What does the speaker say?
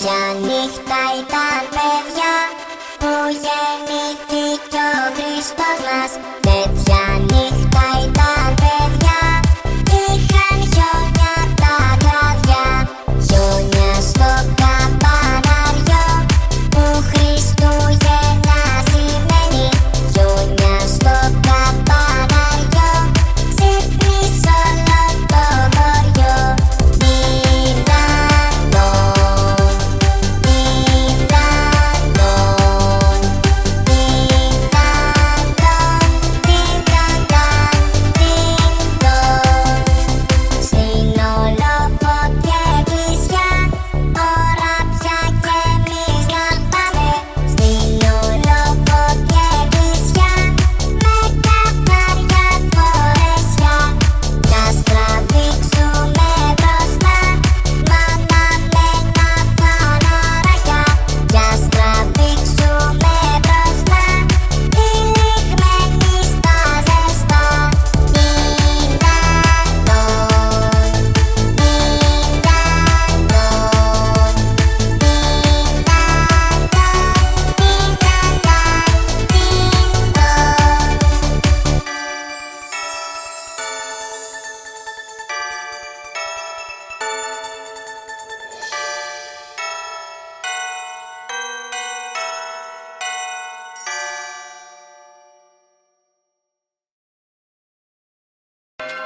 Ποια νύχτα ήταν παιδιά που γεννήθηκε ο Χριστός μας. Τέτοια